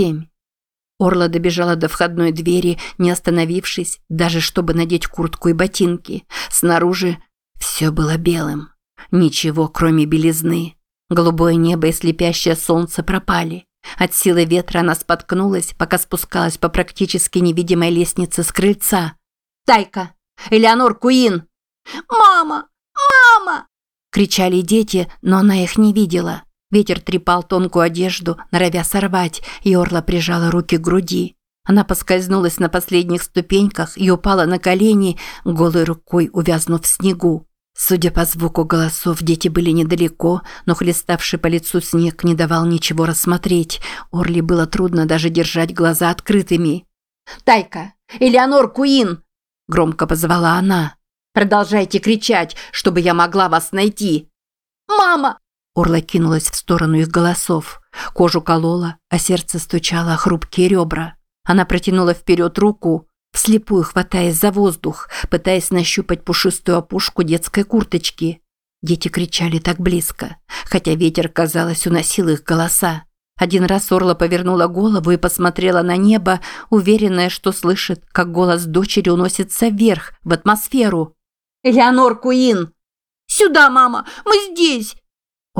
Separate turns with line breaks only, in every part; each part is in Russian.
семь. Орла добежала до входной двери, не остановившись, даже чтобы надеть куртку и ботинки. Снаружи все было белым. Ничего, кроме белизны. Голубое небо и слепящее солнце пропали. От силы ветра она споткнулась, пока спускалась по практически невидимой лестнице с крыльца. «Тайка! Элеонор Куин!»
«Мама! Мама!»
Кричали дети, но она их не видела. Ветер трепал тонкую одежду, норовя сорвать, и Орла прижала руки к груди. Она поскользнулась на последних ступеньках и упала на колени, голой рукой увязнув в снегу. Судя по звуку голосов, дети были недалеко, но хлеставший по лицу снег не давал ничего рассмотреть. Орли было трудно даже держать глаза открытыми.
«Тайка! Элеонор Куин!»
– громко позвала она. «Продолжайте кричать, чтобы я могла вас найти!»
«Мама!»
Орла кинулась в сторону их голосов. Кожу колола, а сердце стучало о хрупкие ребра. Она протянула вперед руку, вслепую хватаясь за воздух, пытаясь нащупать пушистую опушку детской курточки. Дети кричали так близко, хотя ветер, казалось, уносил их голоса. Один раз Орла повернула голову и посмотрела на небо, уверенная, что слышит, как голос дочери уносится вверх, в атмосферу.
«Элеонор Куин!» «Сюда, мама! Мы здесь!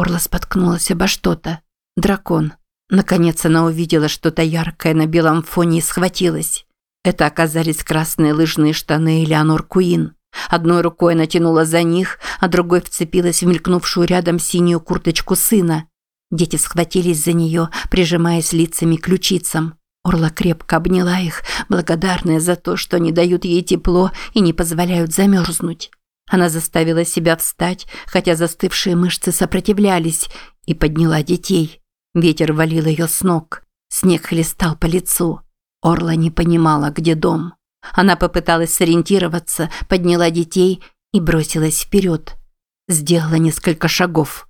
Орла споткнулась обо что-то. Дракон. Наконец она увидела что-то яркое на белом фоне и схватилась. Это оказались красные лыжные штаны Элеонор Куин. Одной рукой натянула за них, а другой вцепилась в мелькнувшую рядом синюю курточку сына. Дети схватились за нее, прижимаясь лицами к ключицам. Орла крепко обняла их, благодарная за то, что они дают ей тепло и не позволяют замерзнуть. Она заставила себя встать, хотя застывшие мышцы сопротивлялись, и подняла детей. Ветер валил ее с ног. Снег хлестал по лицу. Орла не понимала, где дом. Она попыталась сориентироваться, подняла детей и бросилась вперед. Сделала несколько шагов.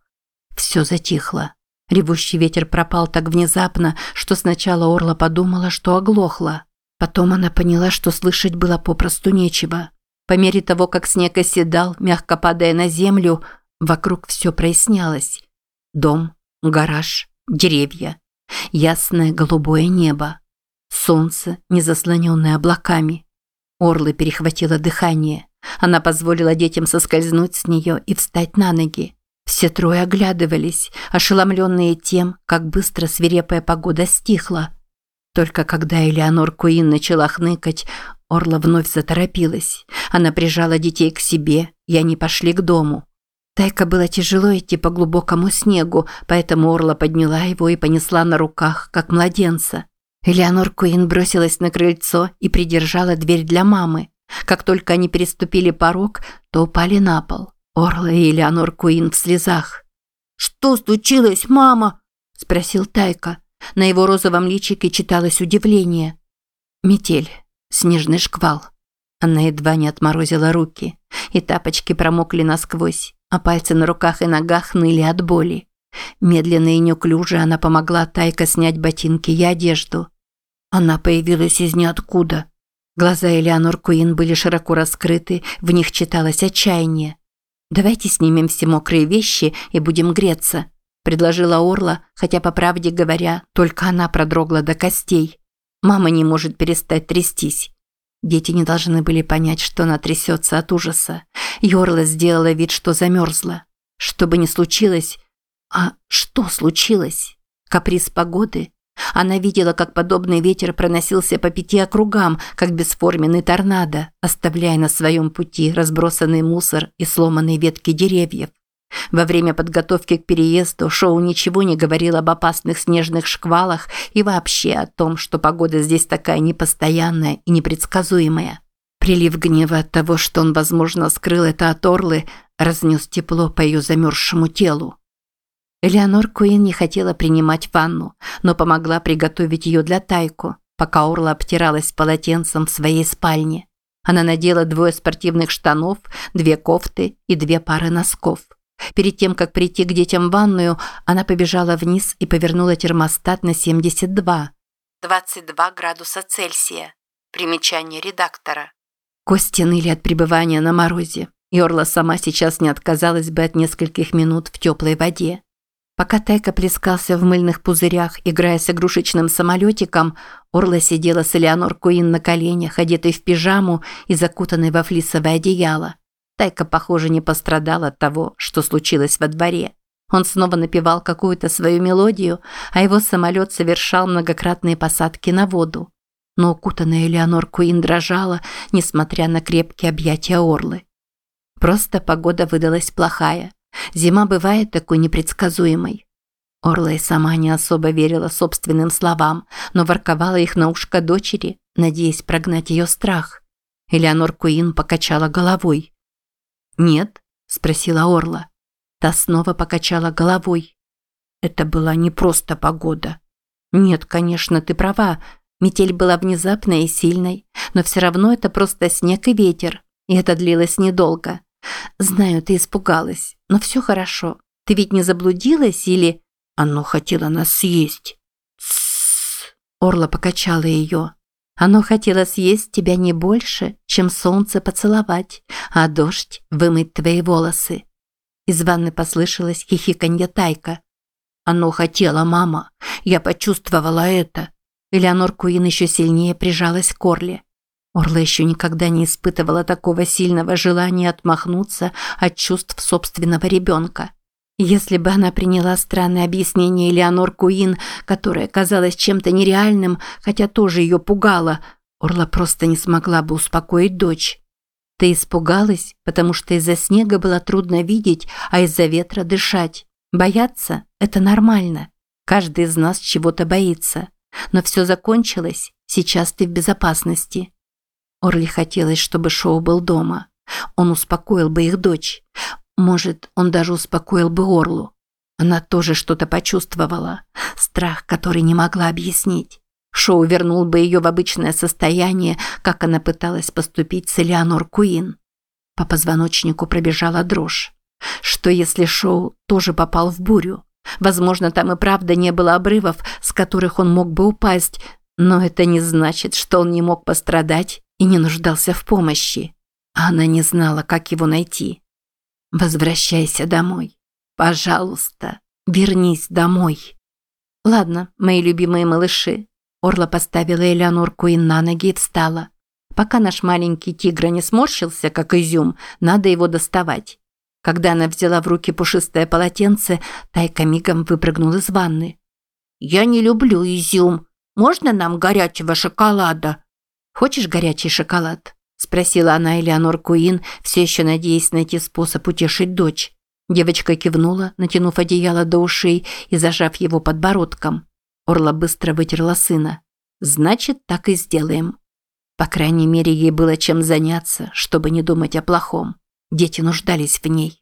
Все затихло. Ревущий ветер пропал так внезапно, что сначала Орла подумала, что оглохла. Потом она поняла, что слышать было попросту нечего. По мере того, как снег оседал, мягко падая на землю, вокруг все прояснялось. Дом, гараж, деревья, ясное голубое небо, солнце, не заслоненное облаками. Орлы перехватило дыхание. Она позволила детям соскользнуть с нее и встать на ноги. Все трое оглядывались, ошеломленные тем, как быстро свирепая погода стихла. Только когда Элеонор Куин начала хныкать, Орла вновь заторопилась. Она прижала детей к себе, и они пошли к дому. Тайка было тяжело идти по глубокому снегу, поэтому Орла подняла его и понесла на руках, как младенца. Элеонор Куин бросилась на крыльцо и придержала дверь для мамы. Как только они переступили порог, то упали на пол. Орла и Элеонор Куин в слезах.
«Что случилось, мама?» – спросил Тайка.
На его розовом личике читалось удивление. «Метель. Снежный шквал. Она едва не отморозила руки, и тапочки промокли насквозь, а пальцы на руках и ногах ныли от боли. Медленно и неуклюже она помогла Тайка снять ботинки и одежду. Она появилась из ниоткуда. Глаза Элеонор Куин были широко раскрыты, в них читалось отчаяние. «Давайте снимем все мокрые вещи и будем греться», – предложила Орла, хотя, по правде говоря, только она продрогла до костей. Мама не может перестать трястись. Дети не должны были понять, что она трясется от ужаса. Йорла сделала вид, что замерзла. Что бы ни случилось... А что случилось? Каприз погоды? Она видела, как подобный ветер проносился по пяти округам, как бесформенный торнадо, оставляя на своем пути разбросанный мусор и сломанные ветки деревьев. Во время подготовки к переезду Шоу ничего не говорил об опасных снежных шквалах и вообще о том, что погода здесь такая непостоянная и непредсказуемая. Прилив гнева от того, что он, возможно, скрыл это от Орлы, разнес тепло по ее замерзшему телу. Элеонор Куин не хотела принимать ванну, но помогла приготовить ее для Тайку, пока Орла обтиралась полотенцем в своей спальне. Она надела двое спортивных штанов, две кофты и две пары носков. Перед тем, как прийти к детям в ванную, она побежала вниз и повернула термостат на 72. 22 градуса Цельсия. Примечание редактора. Кости ныли от пребывания на морозе. Йорла сама сейчас не отказалась бы от нескольких минут в теплой воде. Пока Тайка плескался в мыльных пузырях, играя с игрушечным самолетиком, Орла сидела с Элеонор Куин на коленях, одетой в пижаму и закутанной во флисовое одеяло. Тайка, похоже, не пострадал от того, что случилось во дворе. Он снова напевал какую-то свою мелодию, а его самолет совершал многократные посадки на воду. Но укутанная Элеонор Куин дрожала, несмотря на крепкие объятия Орлы. Просто погода выдалась плохая. Зима бывает такой непредсказуемой. Орла и сама не особо верила собственным словам, но ворковала их на ушко дочери, надеясь прогнать ее страх. Элеонор Куин покачала головой. «Нет?» – спросила Орла. Та снова покачала головой. Это была не просто погода. Нет, конечно, ты права. Метель была внезапной и сильной, но все равно это просто снег и ветер, и это длилось недолго. Знаю, ты испугалась, но все хорошо. Ты ведь не заблудилась или... Оно хотело нас съесть. Орла покачала ее. Оно хотело съесть тебя не больше, чем солнце поцеловать, а дождь вымыть твои волосы. Из ванны послышалось хихиканье Тайка. Оно хотело, мама. Я почувствовала это. Элеонор Куин еще сильнее прижалась к Орле. Орла еще никогда не испытывала такого сильного желания отмахнуться от чувств собственного ребенка. Если бы она приняла странное объяснение Элеонор Куин, которое казалось чем-то нереальным, хотя тоже ее пугало, Орла просто не смогла бы успокоить дочь. Ты испугалась, потому что из-за снега было трудно видеть, а из-за ветра дышать. Бояться – это нормально. Каждый из нас чего-то боится. Но все закончилось, сейчас ты в безопасности. Орли хотелось, чтобы Шоу был дома. Он успокоил бы их дочь. Может, он даже успокоил бы Орлу. Она тоже что-то почувствовала. Страх, который не могла объяснить. Шоу вернул бы ее в обычное состояние, как она пыталась поступить с Элеонор Куин. По позвоночнику пробежала дрожь. Что если Шоу тоже попал в бурю? Возможно, там и правда не было обрывов, с которых он мог бы упасть, но это не значит, что он не мог пострадать и не нуждался в помощи. А она не знала, как его найти. «Возвращайся домой. Пожалуйста, вернись домой». «Ладно, мои любимые малыши». Орла поставила Элеонор Куин на ноги и встала. «Пока наш маленький тигр не сморщился, как изюм, надо его доставать». Когда она взяла в руки пушистое полотенце, Тайка мигом выпрыгнул из ванны. «Я не люблю изюм. Можно нам горячего шоколада?» «Хочешь горячий шоколад?» – спросила она Элеонор Куин, все еще надеясь найти способ утешить дочь. Девочка кивнула, натянув одеяло до ушей и зажав его подбородком. Орла быстро вытерла сына. «Значит, так и сделаем». По крайней мере, ей было чем заняться, чтобы не думать о плохом. Дети нуждались в ней.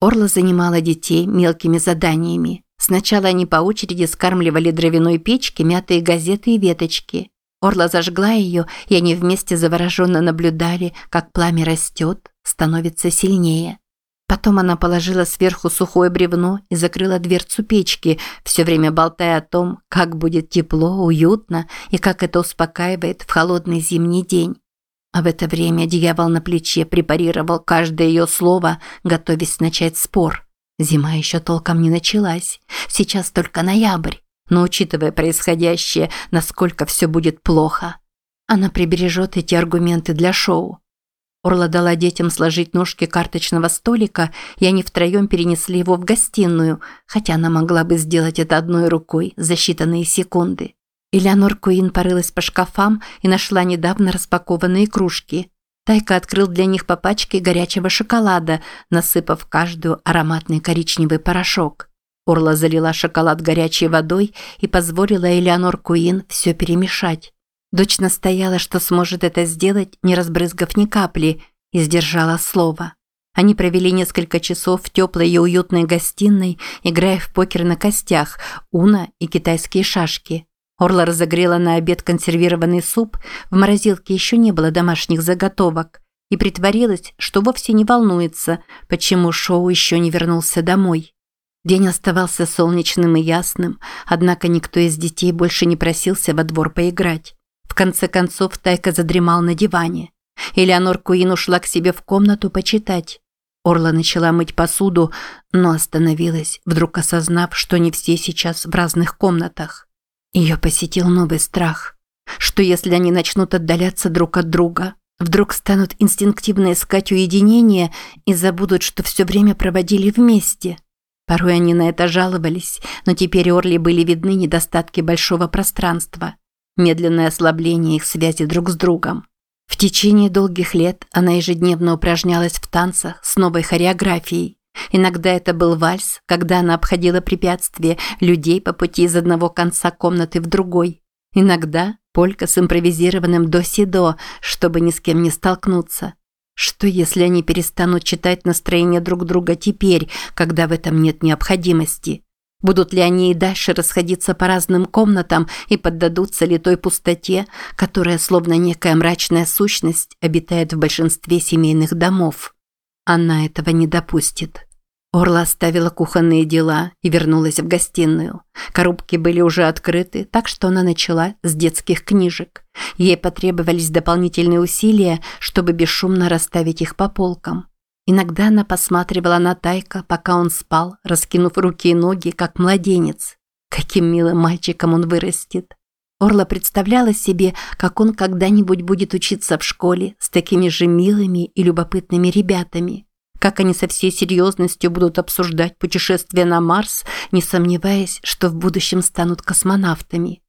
Орла занимала детей мелкими заданиями. Сначала они по очереди скармливали дровяной печке мятые газеты и веточки – Орла зажгла ее, и они вместе завороженно наблюдали, как пламя растет, становится сильнее. Потом она положила сверху сухое бревно и закрыла дверцу печки, все время болтая о том, как будет тепло, уютно и как это успокаивает в холодный зимний день. А в это время дьявол на плече препарировал каждое ее слово, готовясь начать спор. Зима еще толком не началась, сейчас только ноябрь но учитывая происходящее, насколько все будет плохо, она прибережет эти аргументы для шоу. Орла дала детям сложить ножки карточного столика, и они втроем перенесли его в гостиную, хотя она могла бы сделать это одной рукой за считанные секунды. Элеонор Куин порылась по шкафам и нашла недавно распакованные кружки. Тайка открыл для них по пачке горячего шоколада, насыпав каждую ароматный коричневый порошок. Орла залила шоколад горячей водой и позволила Элеонор Куин все перемешать. Дочь настояла, что сможет это сделать, не разбрызгав ни капли, и сдержала слово. Они провели несколько часов в теплой и уютной гостиной, играя в покер на костях, уна и китайские шашки. Орла разогрела на обед консервированный суп, в морозилке еще не было домашних заготовок, и притворилась, что вовсе не волнуется, почему Шоу еще не вернулся домой. День оставался солнечным и ясным, однако никто из детей больше не просился во двор поиграть. В конце концов Тайка задремал на диване. Элеонор Куин ушла к себе в комнату почитать. Орла начала мыть посуду, но остановилась, вдруг осознав, что не все сейчас в разных комнатах. Ее посетил новый страх. Что если они начнут отдаляться друг от друга? Вдруг станут инстинктивно искать уединение и забудут, что все время проводили вместе? Порой они на это жаловались, но теперь Орли были видны недостатки большого пространства, медленное ослабление их связи друг с другом. В течение долгих лет она ежедневно упражнялась в танцах с новой хореографией. Иногда это был вальс, когда она обходила препятствия людей по пути из одного конца комнаты в другой. Иногда полька с импровизированным до-си-до, чтобы ни с кем не столкнуться. Что если они перестанут читать настроение друг друга теперь, когда в этом нет необходимости? Будут ли они и дальше расходиться по разным комнатам и поддадутся ли той пустоте, которая, словно некая мрачная сущность, обитает в большинстве семейных домов? Она этого не допустит. Орла оставила кухонные дела и вернулась в гостиную. Коробки были уже открыты, так что она начала с детских книжек. Ей потребовались дополнительные усилия, чтобы бесшумно расставить их по полкам. Иногда она посматривала на Тайка, пока он спал, раскинув руки и ноги, как младенец. Каким милым мальчиком он вырастет. Орла представляла себе, как он когда-нибудь будет учиться в школе с такими же милыми и любопытными ребятами. Как они со всей серьезностью будут обсуждать путешествие на Марс, не сомневаясь, что в будущем станут космонавтами.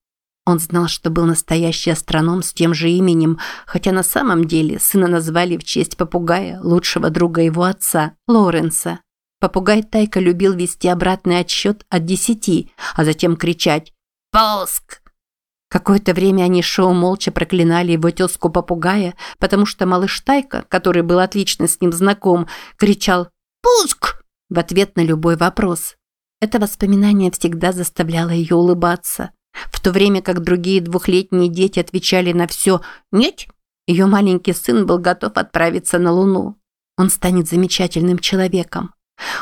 Он знал, что был настоящий астроном с тем же именем, хотя на самом деле сына назвали в честь попугая, лучшего друга его отца, Лоренса. Попугай Тайка любил вести обратный отсчет от десяти, а затем кричать «Полск!». Какое-то время они шоу молча проклинали его тезку попугая, потому что малыш Тайка, который был отлично с ним знаком, кричал «Пуск!» в ответ на любой вопрос. Это воспоминание всегда заставляло ее улыбаться. В то время как другие двухлетние дети отвечали на все «нет», ее маленький сын был готов отправиться на Луну. Он станет замечательным человеком.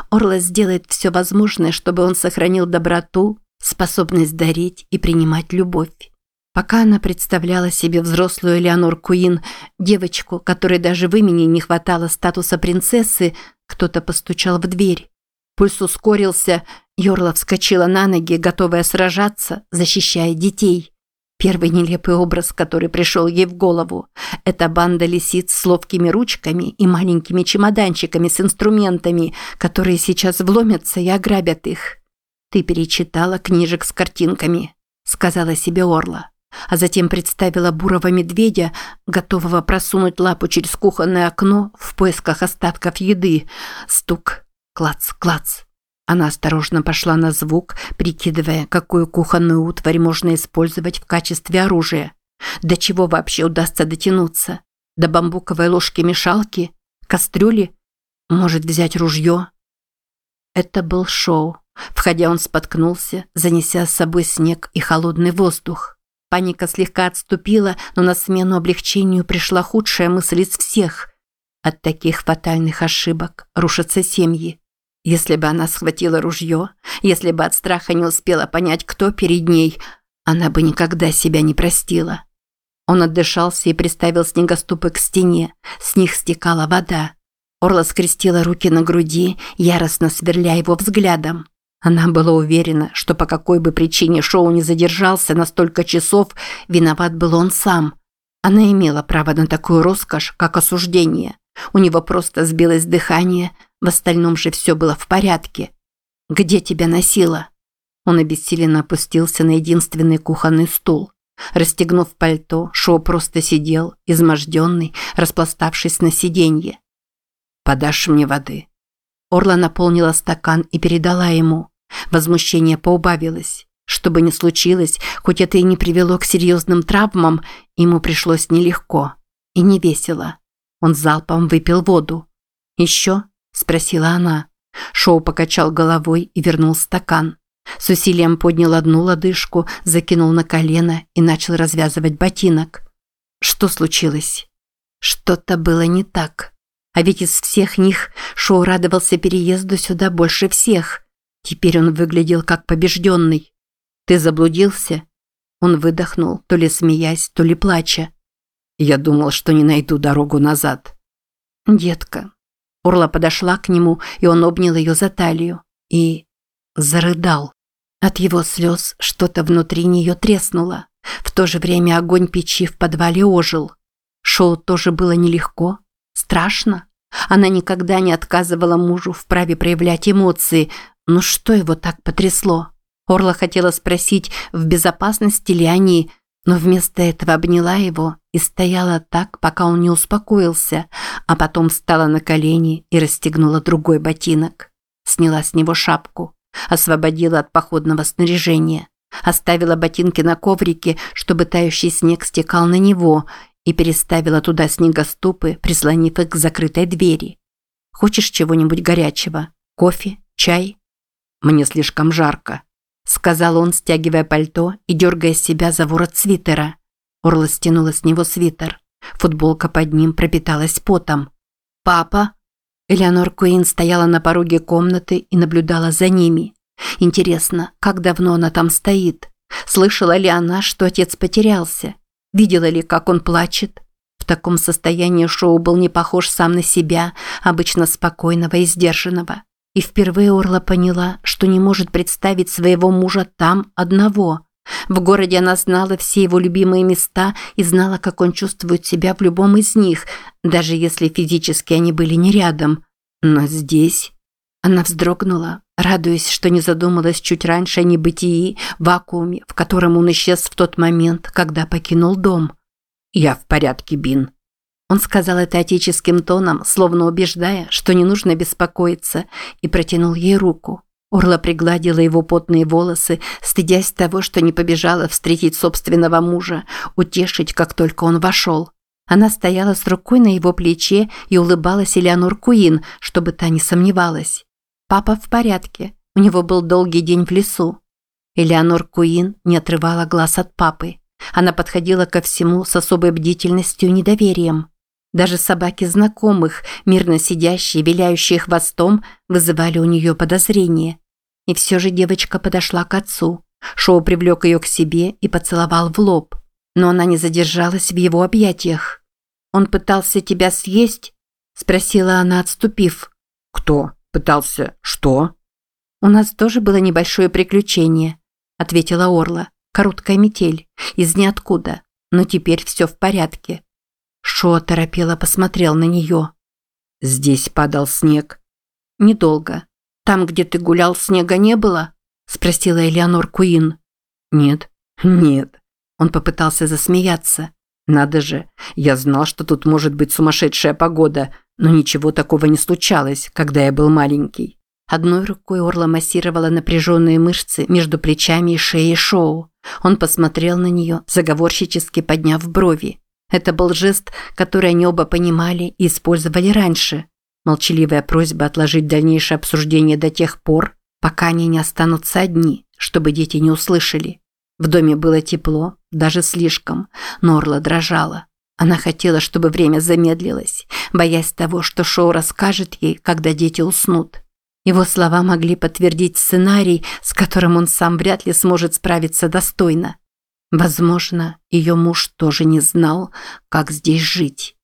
Орла сделает все возможное, чтобы он сохранил доброту, способность дарить и принимать любовь. Пока она представляла себе взрослую Элеонор Куин, девочку, которой даже в имени не хватало статуса принцессы, кто-то постучал в дверь. Пульс ускорился, Йорла вскочила на ноги, готовая сражаться, защищая детей. Первый нелепый образ, который пришел ей в голову – это банда лисиц с ловкими ручками и маленькими чемоданчиками с инструментами, которые сейчас вломятся и ограбят их. «Ты перечитала книжек с картинками», – сказала себе Орла. А затем представила бурого медведя, готового просунуть лапу через кухонное окно в поисках остатков еды. Стук, клац, клац. Она осторожно пошла на звук, прикидывая, какую кухонную утварь можно использовать в качестве оружия. До чего вообще удастся дотянуться? До бамбуковой ложки-мешалки? Кастрюли? Может взять ружье? Это был шоу. Входя он споткнулся, занеся с собой снег и холодный воздух. Паника слегка отступила, но на смену облегчению пришла худшая мысль из всех. От таких фатальных ошибок рушатся семьи. Если бы она схватила ружье, если бы от страха не успела понять, кто перед ней, она бы никогда себя не простила. Он отдышался и приставил снегоступы к стене. С них стекала вода. Орла скрестила руки на груди, яростно сверля его взглядом. Она была уверена, что по какой бы причине Шоу не задержался на столько часов, виноват был он сам. Она имела право на такую роскошь, как осуждение. У него просто сбилось дыхание, в остальном же все было в порядке. «Где тебя носило?» Он обессиленно опустился на единственный кухонный стул. Расстегнув пальто, Шоу просто сидел, изможденный, распластавшись на сиденье. «Подашь мне воды?» Орла наполнила стакан и передала ему. Возмущение поубавилось. Что бы ни случилось, хоть это и не привело к серьезным травмам, ему пришлось нелегко и не весело. Он залпом выпил воду. «Еще?» – спросила она. Шоу покачал головой и вернул стакан. С усилием поднял одну лодыжку, закинул на колено и начал развязывать ботинок. Что случилось? Что-то было не так. А ведь из всех них Шоу радовался переезду сюда больше всех. Теперь он выглядел как побежденный. «Ты заблудился?» Он выдохнул, то ли смеясь, то ли плача. Я думал, что не найду дорогу назад. Детка, Орла подошла к нему, и он обнял ее за талию. И зарыдал. От его слез что-то внутри нее треснуло. В то же время огонь печи в подвале ожил. Шоу тоже было нелегко, страшно. Она никогда не отказывала мужу в праве проявлять эмоции, но что его так потрясло? Орла хотела спросить, в безопасности ли они, но вместо этого обняла его и стояла так, пока он не успокоился, а потом встала на колени и расстегнула другой ботинок. Сняла с него шапку, освободила от походного снаряжения, оставила ботинки на коврике, чтобы тающий снег стекал на него, и переставила туда снегоступы, прислонив их к закрытой двери. «Хочешь чего-нибудь горячего? Кофе? Чай?» «Мне слишком жарко», – сказал он, стягивая пальто и дергая себя за ворот свитера. Орла стянула с него свитер. Футболка под ним пропиталась потом. «Папа?» Элеонор Куин стояла на пороге комнаты и наблюдала за ними. Интересно, как давно она там стоит? Слышала ли она, что отец потерялся? Видела ли, как он плачет? В таком состоянии Шоу был не похож сам на себя, обычно спокойного и сдержанного. И впервые Орла поняла, что не может представить своего мужа там одного. В городе она знала все его любимые места и знала, как он чувствует себя в любом из них, даже если физически они были не рядом. Но здесь... Она вздрогнула, радуясь, что не задумалась чуть раньше о небытии, вакууме, в котором он исчез в тот момент, когда покинул дом. «Я в порядке, Бин», он сказал это отеческим тоном, словно убеждая, что не нужно беспокоиться, и протянул ей руку. Орла пригладила его потные волосы, стыдясь того, что не побежала встретить собственного мужа, утешить, как только он вошел. Она стояла с рукой на его плече и улыбалась Элеонор Куин, чтобы та не сомневалась. Папа в порядке. У него был долгий день в лесу. Элеонор Куин не отрывала глаз от папы. Она подходила ко всему с особой бдительностью и недоверием. Даже собаки знакомых, мирно сидящие, виляющие хвостом, вызывали у нее подозрение. И все же девочка подошла к отцу. Шоу привлек ее к себе и поцеловал в лоб. Но она не задержалась в его объятиях. «Он пытался тебя съесть?» – спросила она, отступив.
«Кто? Пытался? Что?»
«У нас тоже было небольшое приключение», – ответила Орла. «Короткая метель. Из ниоткуда. Но теперь все в порядке. Шо торопело посмотрел на нее.
«Здесь падал снег».
«Недолго. Там, где ты гулял, снега не было?» – спросила Элеонор Куин.
«Нет, нет». Он попытался засмеяться. «Надо же, я знал, что тут может быть сумасшедшая погода, но ничего такого не случалось, когда я был маленький».
Одной рукой Орла массировала напряженные мышцы между плечами и шеей Шоу. Он посмотрел на нее, заговорщически подняв брови. Это был жест, который они оба понимали и использовали раньше. Молчаливая просьба отложить дальнейшее обсуждение до тех пор, пока они не останутся одни, чтобы дети не услышали. В доме было тепло, даже слишком, но Орла дрожала. Она хотела, чтобы время замедлилось, боясь того, что Шоу расскажет ей, когда дети уснут. Его слова могли подтвердить сценарий, с которым он сам вряд ли сможет справиться достойно. Возможно, ее муж тоже не знал, как здесь жить.